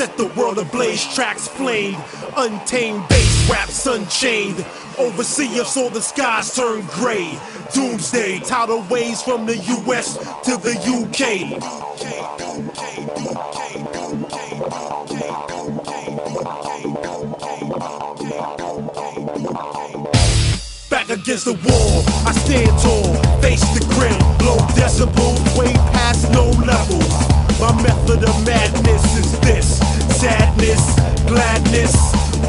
set the world ablaze. Tracks flamed, untamed bass raps unchained. Overseer saw the skies turn gray. Doomsday, tidal waves from the US to the UK. Back against the wall, I stand tall, face the grim, blow decibels way past no levels. My method of madness is this sadness, gladness,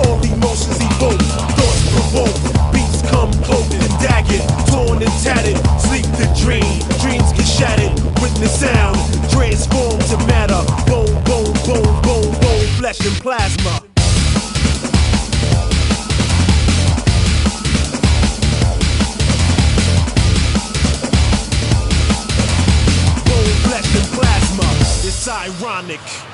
all emotions evoke, thoughts provoke, beats come cloaked and dagged, torn and tattered, sleep the dream, dreams get shattered, witness sound, transform to matter, bone, bone, bone, bone, bone, flesh and plasma. ironic.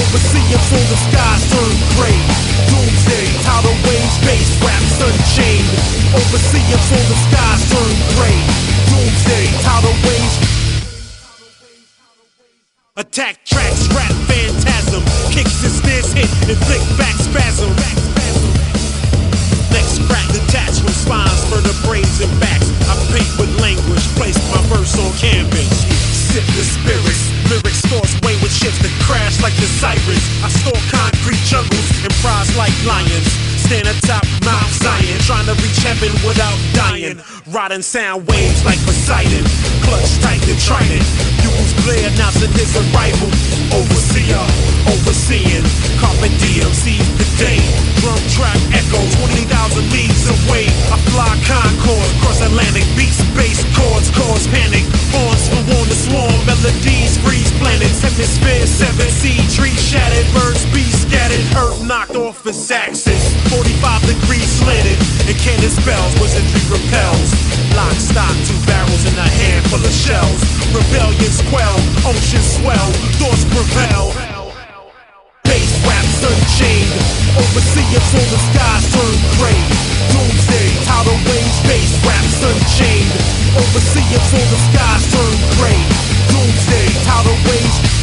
Overseeing so the waves bass rap sudden shame Oversea full of skies turn gray. Doomsday, tidal waves, Attack tracks, rap phantasm. Kicks and snares hit, inflict back spasm. Next crack detached from spines, vertebrates and backs. I paint with language, place my verse on canvas. Sip the spirits, lyrics force wayward ships that crash like the sirens. I store concrete jungles and prize like lions. Stand atop Mount Zion, trying to reach heaven without dying. Riding sound waves like Poseidon, clutch tight and trident. Bugles glare announcing his arrival. Overseer, overseeing, carpe diem seize the day. Drum track echo 20,000 leagues away. I fly Concorde, cross Atlantic, beats, bass chords, cause panic. Horns for on the swarm, melodies freeze planets. Hemisphere seven, sea tree shattered, birds be scattered, earth knocked off its axis. 45 degrees slanted, and cannon spells, wizardry repels. Lock, stock, two barrels and a handful of shells. Rebellions quell, oceans swell, thoughts prevail. Bass raps unchained, overseeing so the skies turn gray. Doomsday, tidal waves, bass raps unchained, overseeing so the skies turn gray. Doomsday, tidal waves.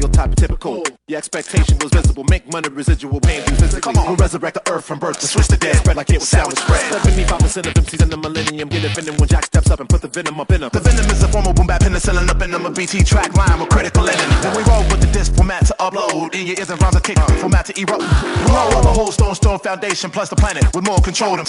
Stereotype typical. The expectation was visible, make money residual pain do physically. We'll resurrect the earth from birth to switch the dead, spread like it was salad spread. 75% of MCs in the millennium get offended when Jack steps up and put the venom up in them. The venom is a form of boom bap penicillin up in them, a BT track line with critical ending. Then we roll with the disc format to upload. In your ears and rhymes a kick format to erupt. We roll on the whole stone stone foundation plus the planet with more control than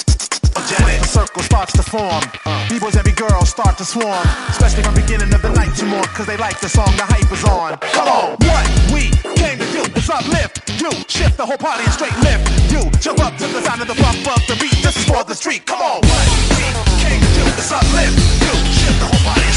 The circle starts to form. B-boys, and every girl start to swarm. Especially from beginning of the night to more, cause they like the song, the hype is on. Come on, what we came to do is uplift you. Shift the whole party and straight lift you. Jump up to the sound of the bump of the beat. This is for the street. Come on, what we came to do is uplift you. Shift the whole party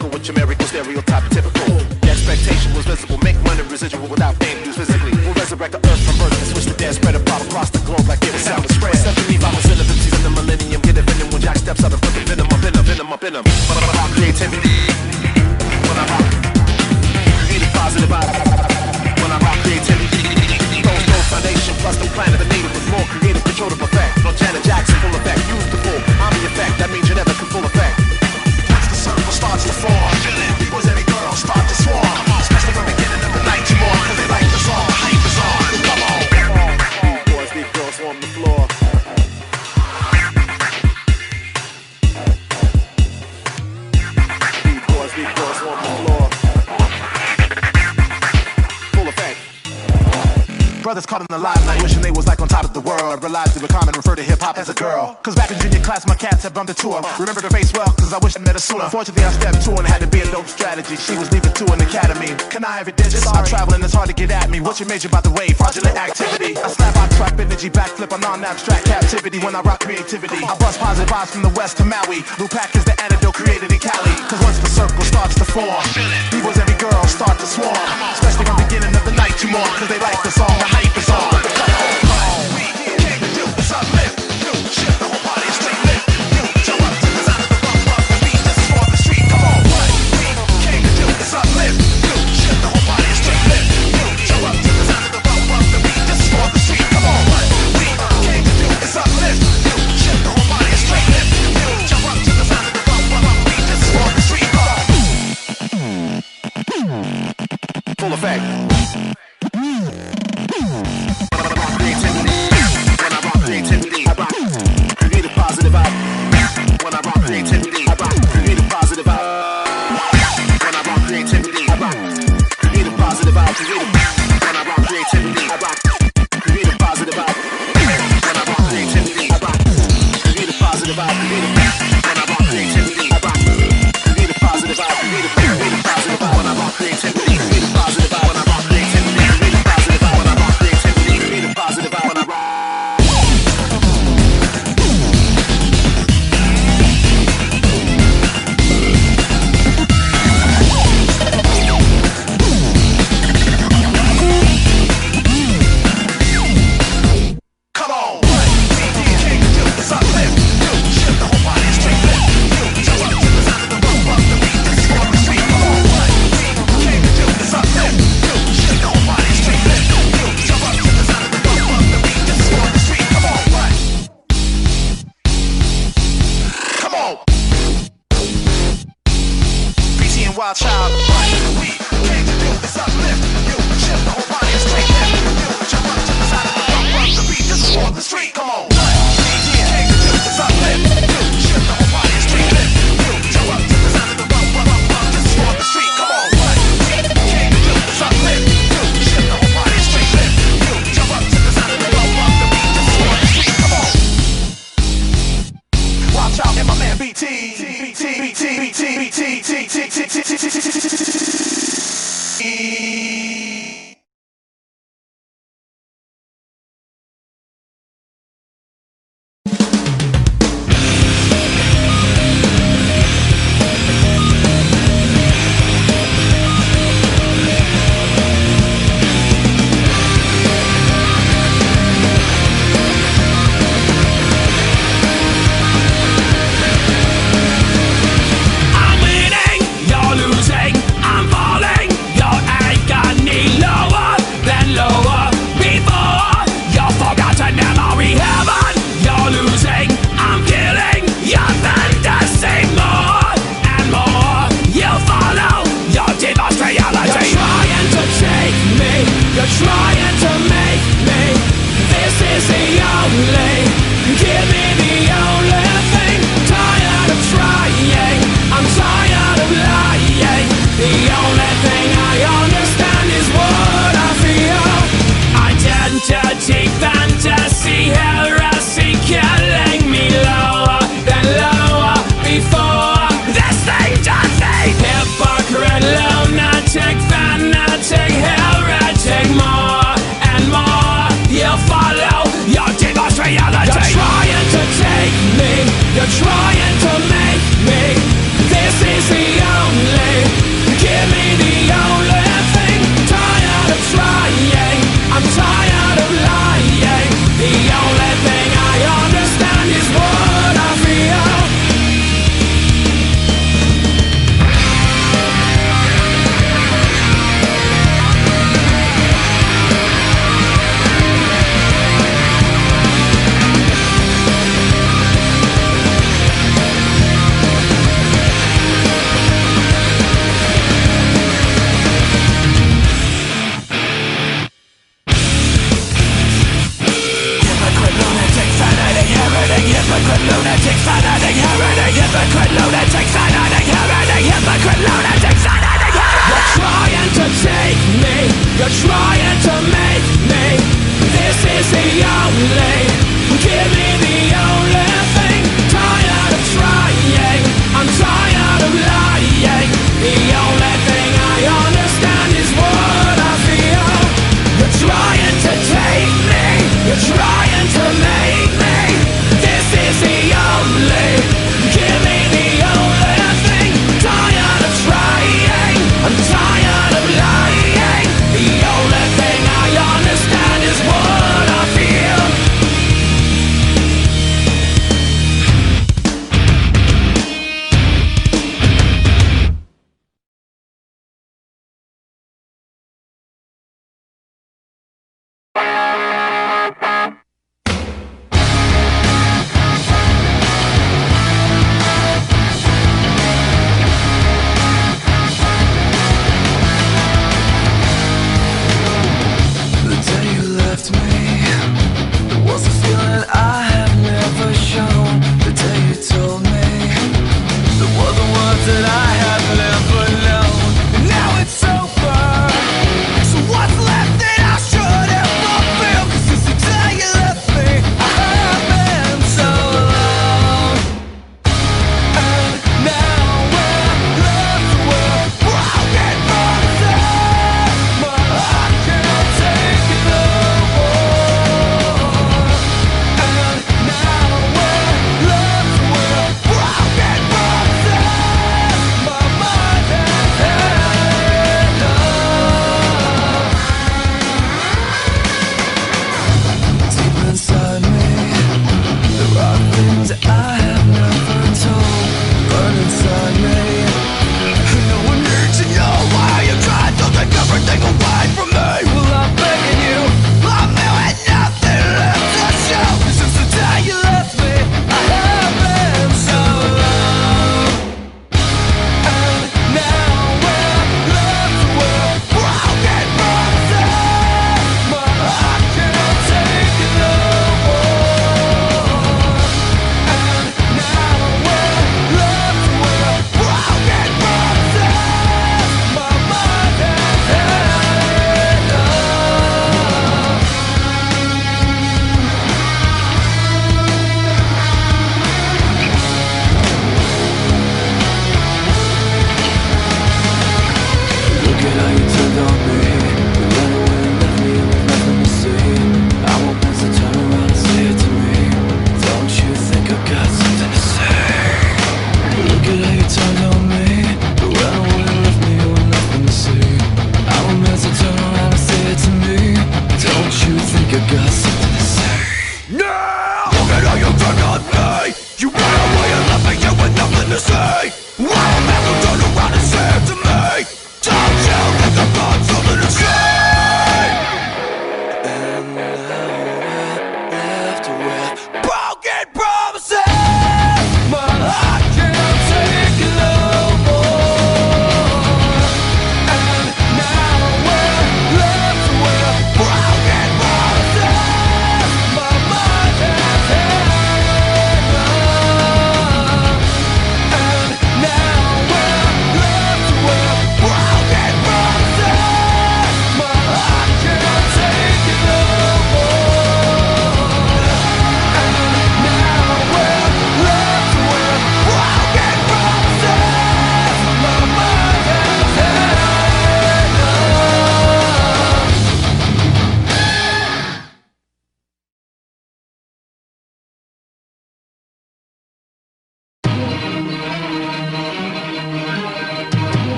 with your miracle stereotype typical. The expectation was visible, make money residual without pain used physically. We'll resurrect the earth from birth and switch the dead, spread it pop across the globe like it was sound spread. 75% of MCs in the millennium get offended when Jack steps and put the venom up in them, venom up in them. I'm creativity. Realized they were common, refer to hip hop as a girl. Cause back in junior class, my cats had bumped into her. Remember her face well, cause I wish I met her sooner. Fortunately, I stepped to her and had to be a dope strategy. She was leaving to an academy. Can I have it digits? I'm traveling, it's hard to get at me. What's your major by the way? Fraudulent activity. I slap, I trap energy, backflip, I'm non-abstract captivity when I rock creativity. I bust positive vibes from the west to Maui. Lupac is the antidote created in Cali. Cause once the circle starts to form, B-boys, every girl start to swarm. Especially from the beginning of the night to more, cause they like the song, the hype is on.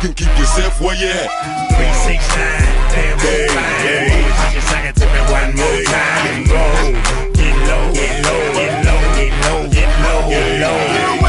can keep yourself where you at. 369, damn, hey, hey. Just sing it to me one more time. Get low, get low, get low, get low, get low, get low. Get low.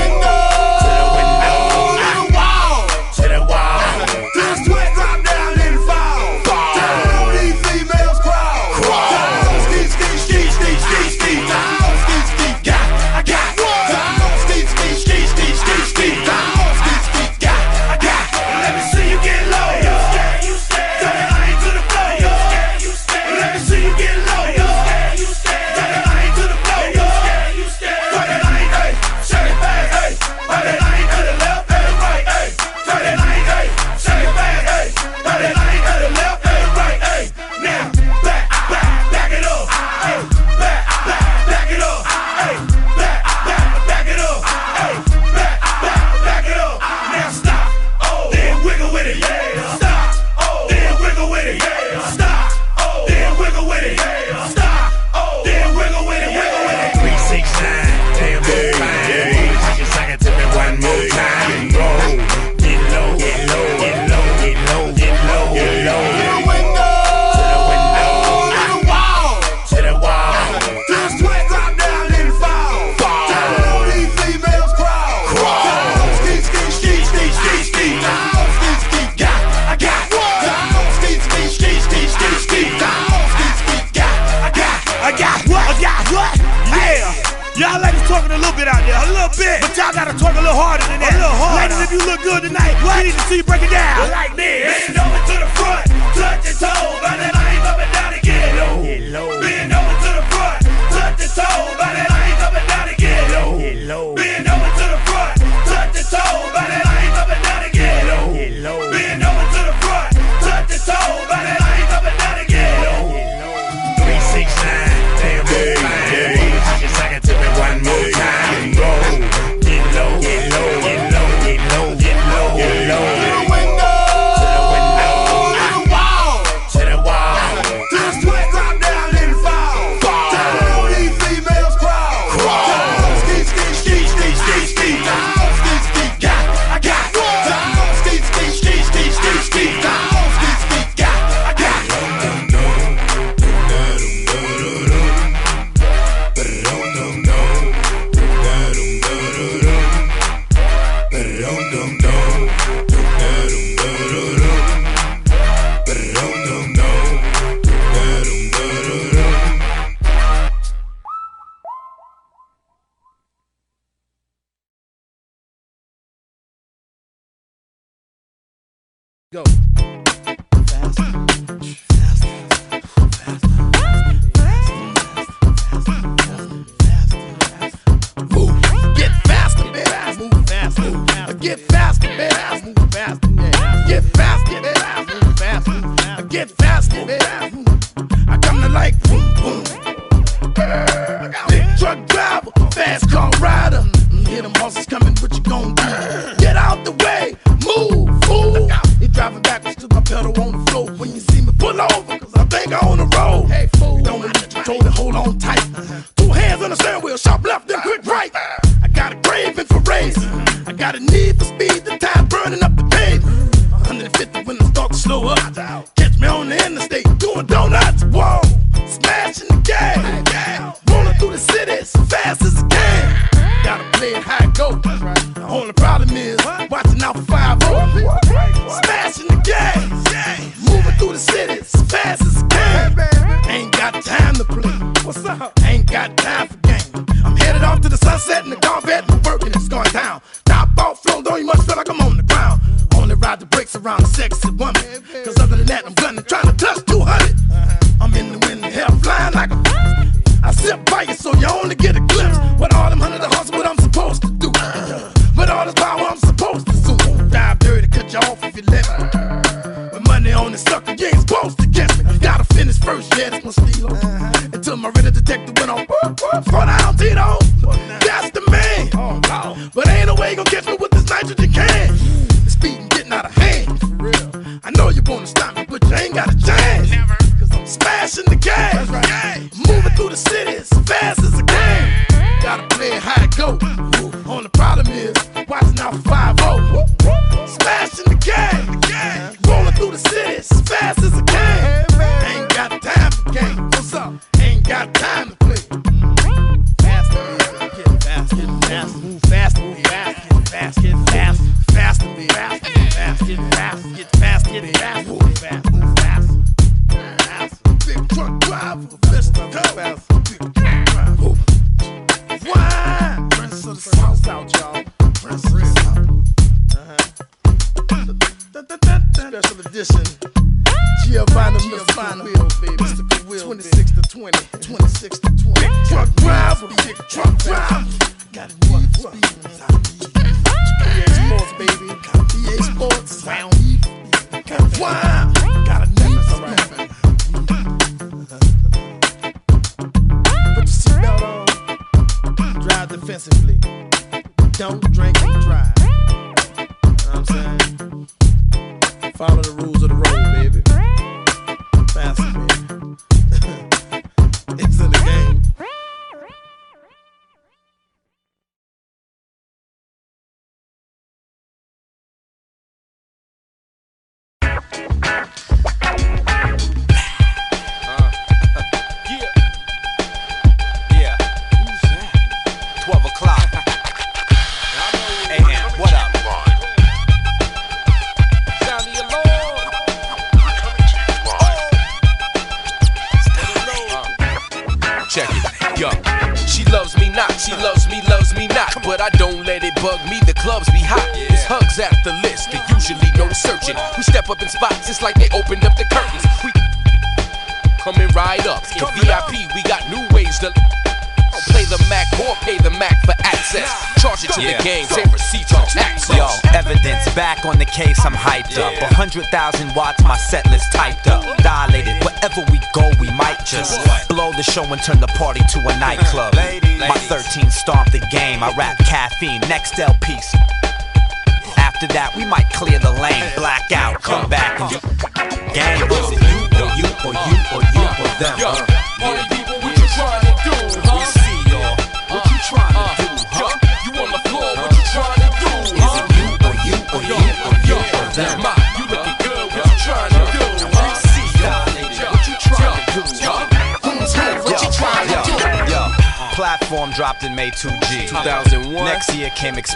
Next LP.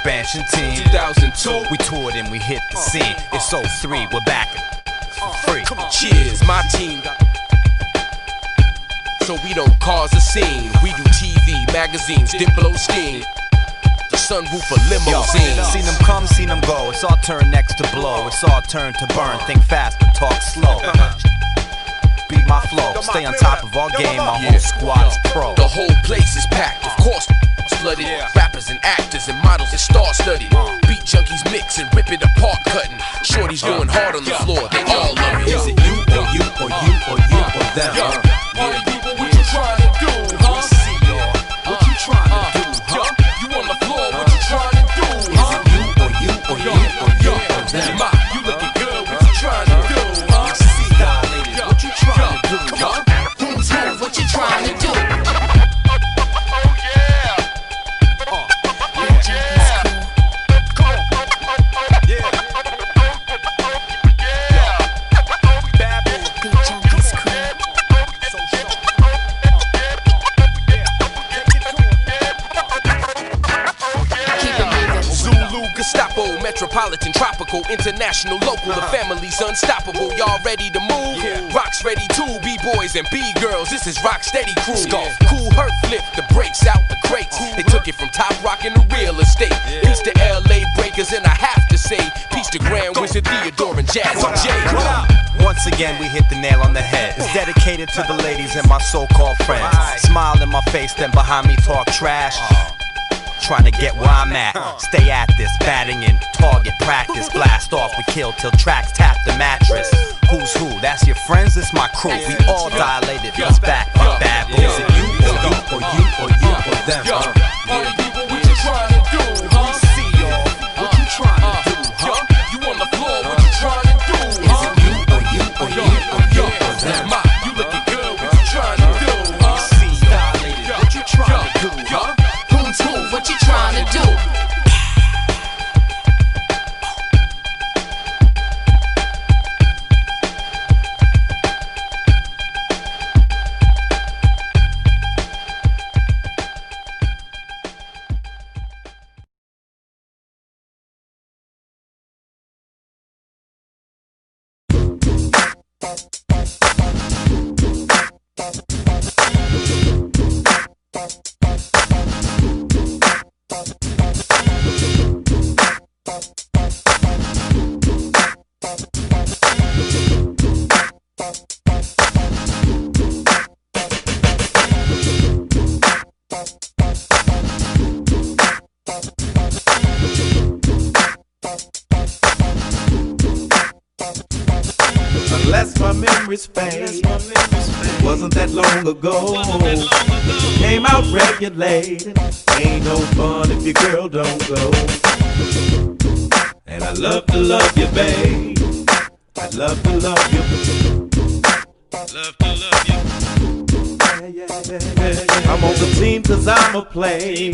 Expansion team. 2002. We toured and we hit the uh, scene. Uh, it's 03, uh, we're back for free. Cheers, my team. So we don't cause a scene. We do TV, magazines, Diplo steam. The sunroofer Yo, limousine. seen them come, seen them go. It's our turn next to blow. It's our turn to burn. Think fast, but talk slow. Beat my flow. Stay on top of our game. Our whole squad is pro. The whole place is packed, of course. Flooded and actors and models that star studied. Beat junkies mix and rip it apart, cutting. Shorty's going hard on the floor, they all love it. Is it you or you or you or you or them? Metropolitan, Tropical, International, Local. The family's unstoppable. Y'all ready to move? Rocks ready too. B-boys and B-girls. This is Rock Steady Crew. Kool Herc flip the brakes out the crates. They took it from top rock into real estate. Peace to LA Breakers, and I have to say, peace to Grand Wizard Theodore and Jazzy Jay. Once again, we hit the nail on the head. It's dedicated to the ladies and my so-called friends. Smile in my face, then behind me talk trash. Trying to get where I'm at. Stay at this, batting in, target practice. Blast off, we kill till tracks tap the mattress. Who's who? That's your friends, it's my crew. We all dilated, let's back up bad boys. Is it you or you or you or you or them? Yo, huh? party people, what you trying out regulated. Ain't no fun if your girl don't go. And I love to love you, babe. I love to love you. Love to love you. I'm on the team cause I'm a player.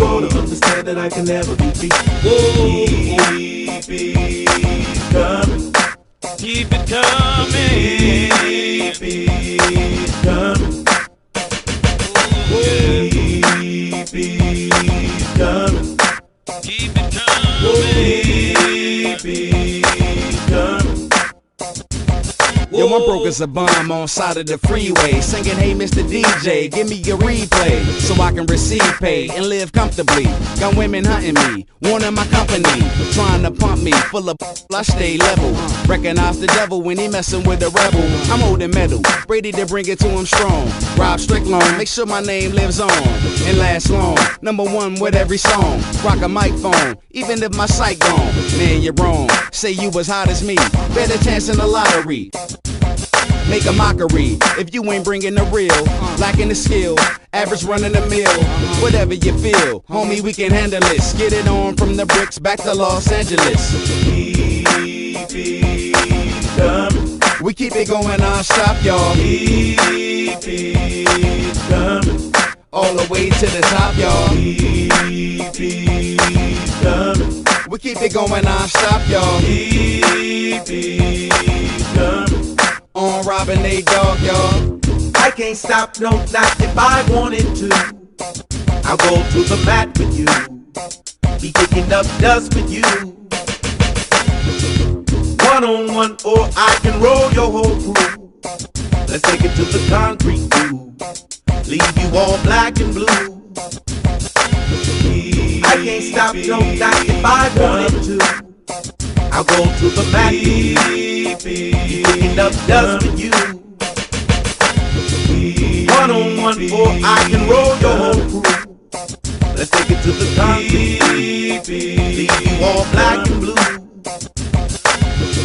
You to understand that I can never be beat. Keep it coming. Keep it coming. Keep it as a bum on side of the freeway, singing, Hey, Mr. DJ, give me your replay so I can receive pay and live comfortably. Got women hunting me, wanting my company, trying to pump me, full of I stay level. Recognize the devil when he messing with a rebel. I'm holding metal, ready to bring it to him strong. Rob Strickland, make sure my name lives on and lasts long. Number one with every song, rock a microphone, even if my sight gone. Man, you're wrong. Say you was hot as me, better chance in the lottery make a mockery if you ain't bringing the real. Lacking the skill, average running the mill. Whatever you feel, homie, we can handle this. Get it on from the bricks back to Los Angeles. We keep it going non-stop, y'all. Keep it coming. All the way to the top, y'all. Keep it coming. We keep it going non-stop, y'all. On Robin A. Dog, y'all. I can't stop, no, not if I wanted to. I'll go to the mat with you. Be kicking up dust with you. One on one, or I can roll your whole crew. Let's take it to the concrete groove. Leave you all black and blue. I can't stop, no, not if I wanted to. I'll go to the kicking up dust with you. One on one, or I can roll your whole crew. Let's take it to the concrete. Leave you all black and blue.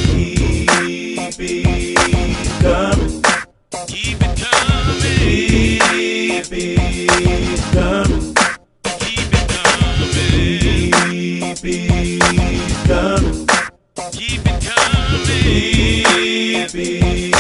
Keep coming. Keep it coming. Keep coming. Keep it coming. Keep it coming. Keep it coming. Keep it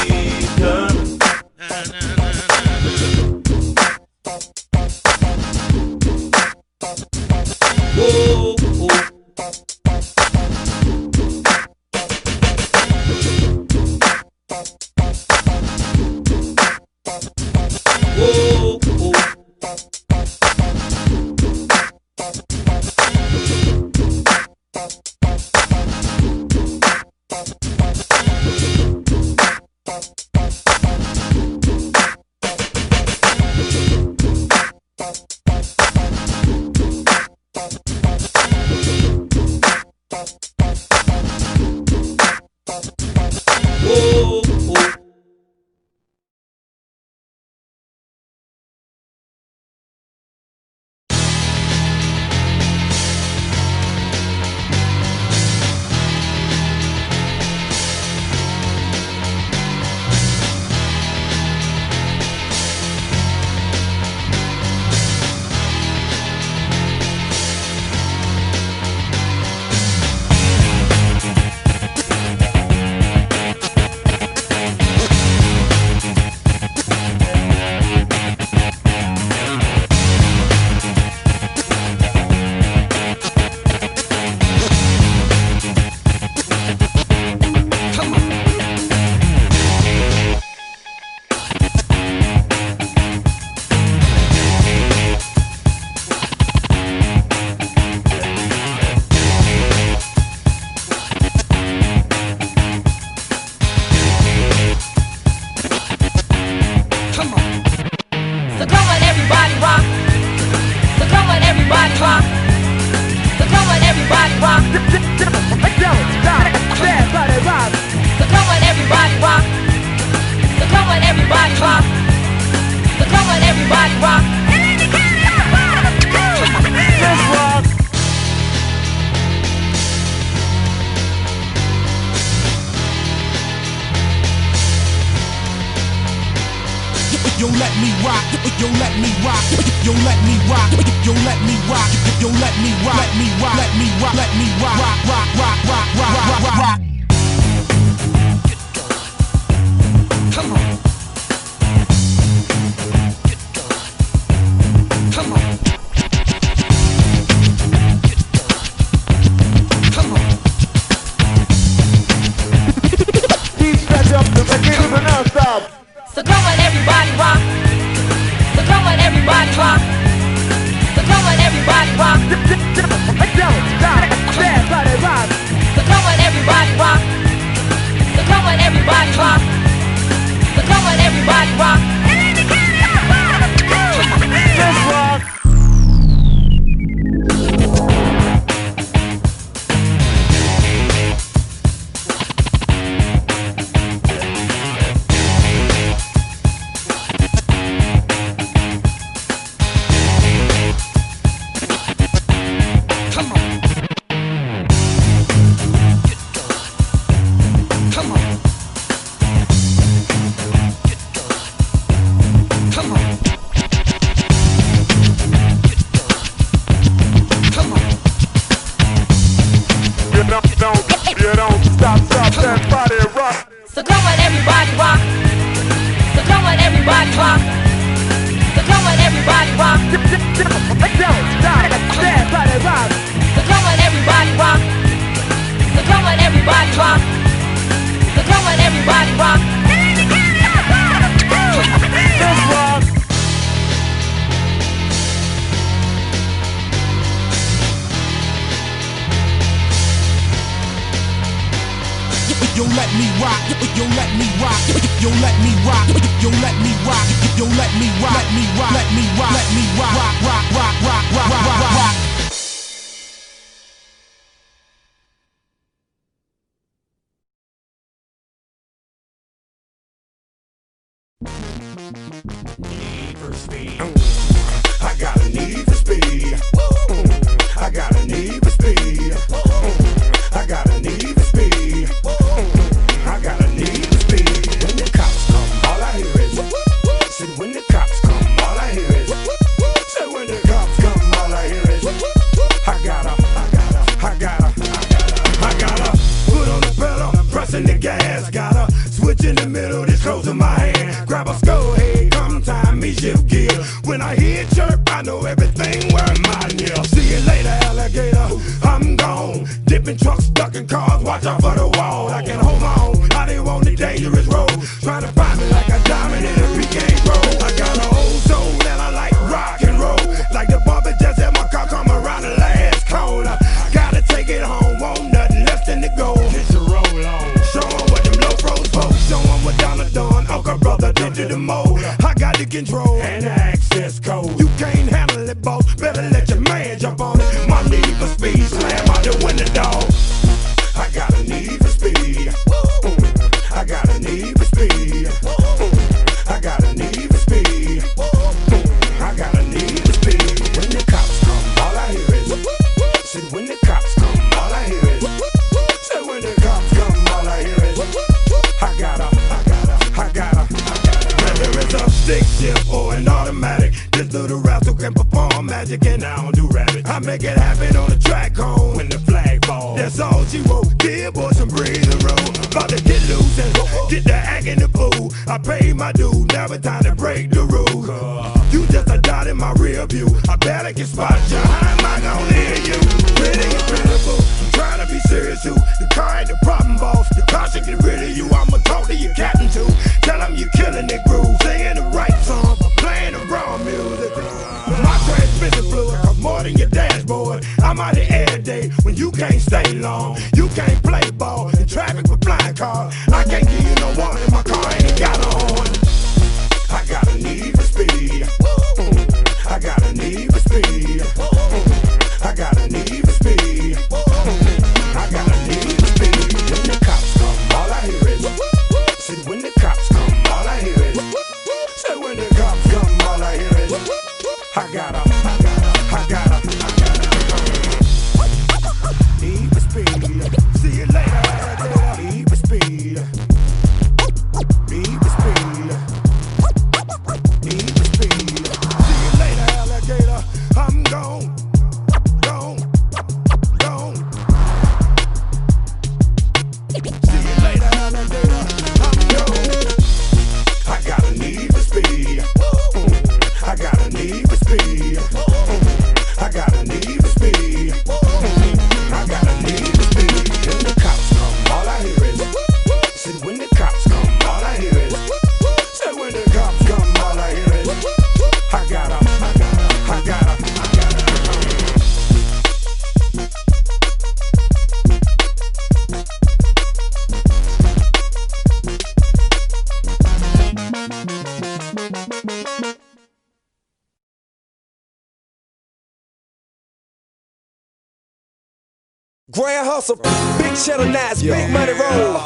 hustle, big cheddar knives, big money roll.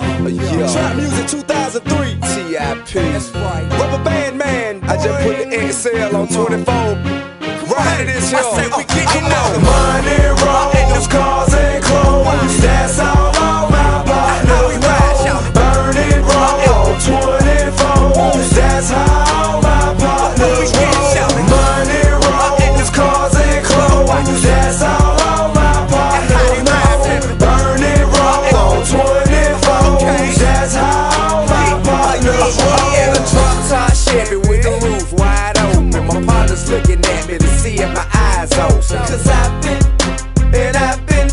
Trap music 2003, TIP. Rubber band man, I just put the XL on 24. Right it is, yo. I say we getting no money roll, cars and clothes. That's all. Cause I've been, and I've been,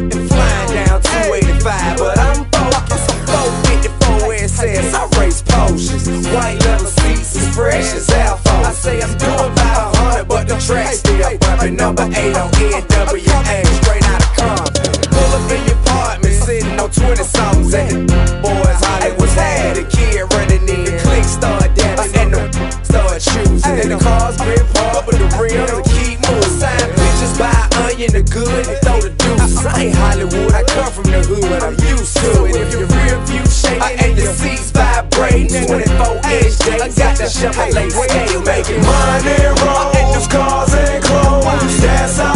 and flying down 285, but I'm focused. 454 and I race potions. White leather seats as fresh as Alpha. I say I'm doing 500, but the track's still prepping number 8 on good, they throw the deuce. I ain't Hollywood, I come from the hood, but I'm used to it. If your rear view shaking, I ain't the seats vibrating. 24 inch days, I got that Chevrolet scale making money roll. I ain't just cars and clothes. That's all.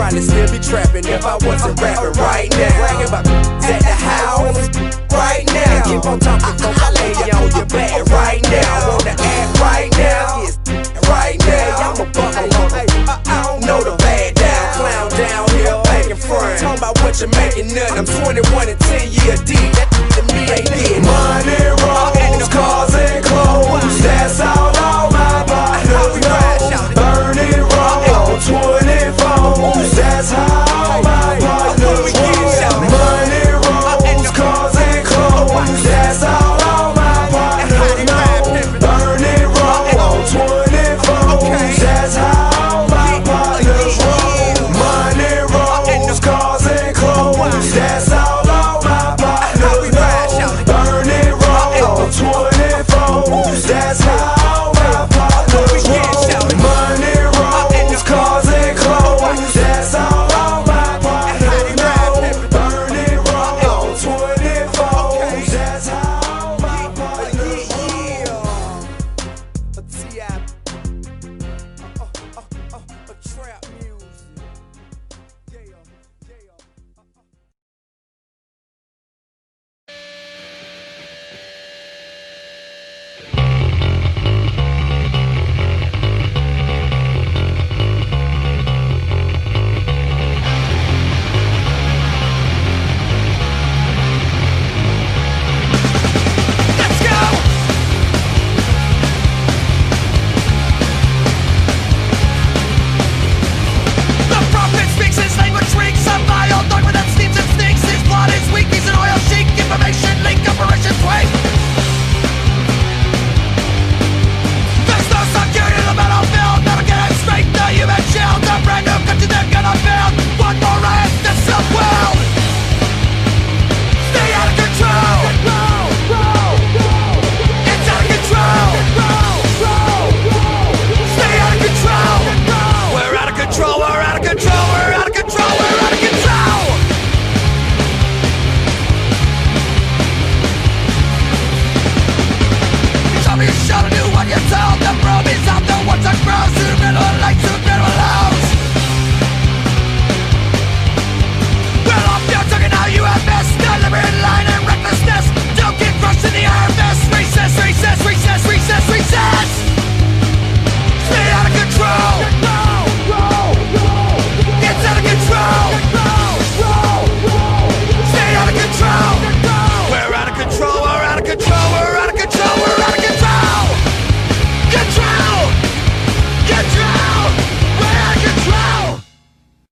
probably still be trapping if I wasn't rapping right now. Bragging about me at the house right now. Keep on talking, cause I lay you on your back right now. I wanna act right now, yes, right now. I'm a buckle on I don't know the bad down, clown down here, back in front. Talking about what you're making, none. I'm 21 and 10 year deep. That to me ain't getting money wrong.